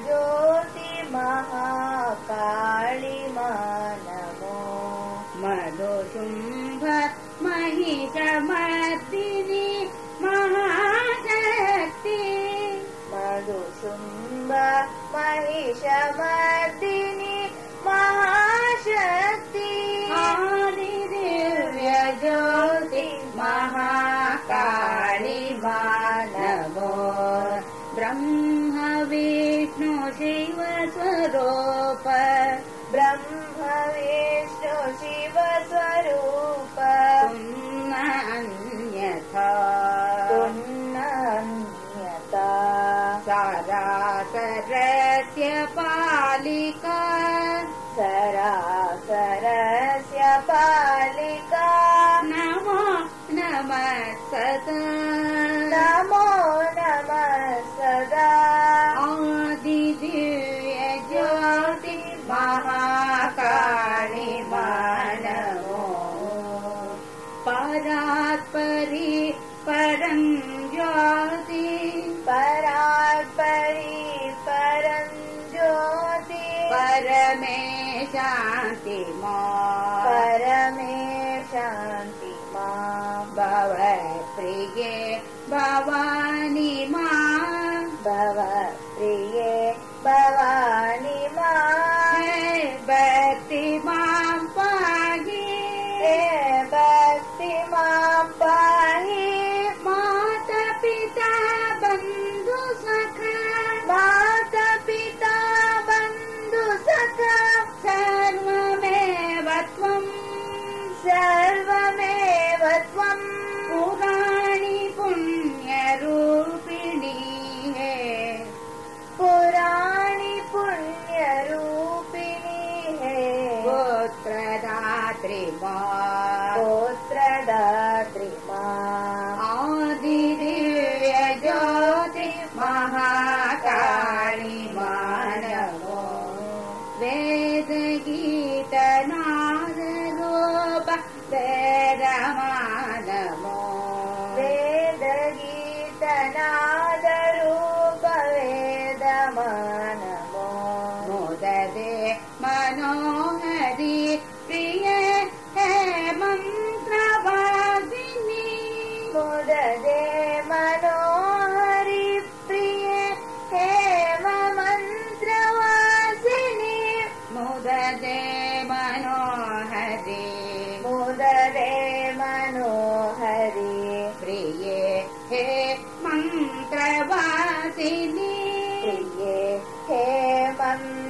दिोति महाकाळी मनवो मधुशुम्भ महिष मदिनी वो ब्रह्म विष्णु शिव स्वरूप शिवस्वरूप ब्रह्मविष्णो शिवस्वरूप सरासरस्य पालिका सरा सरस्य पालिका Baba. त्रिवा हे पन्